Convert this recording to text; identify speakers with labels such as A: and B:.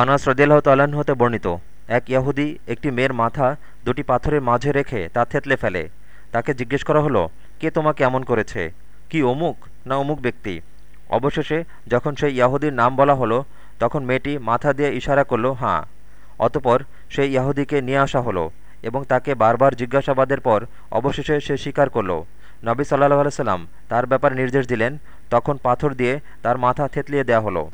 A: আনাস রদিয়াল্লাহ তাল্লাহ্ন হতে বর্ণিত, এক ইয়াহুদি একটি মেয়ের মাথা দুটি পাথরের মাঝে রেখে তা থেতলে ফেলে। তাকে জিজ্ঞেস করা হলো, কে তোমাকে এমন করেছে? কি অমুক না অমুক ব্যক্তি? অবশেষে যখন সেই ইয়াহুদির নাম বলা হলো, তখন মেয়েটি মাথা দিয়ে ইশারা করল, হাঁ। অতপর সেই ইয়াহুদিকে নিয়ে আসা হলো এবং তাকে বারবার জিজ্ঞাসাবাদের পর অবশেষে সে স্বীকার করল। নবী সাল্লাহ আলসালাম তার ব্যাপারে নির্দেশ দিলেন, তখন পাথর দিয়ে তার মাথা থেতলিয়ে দেয়া হলো।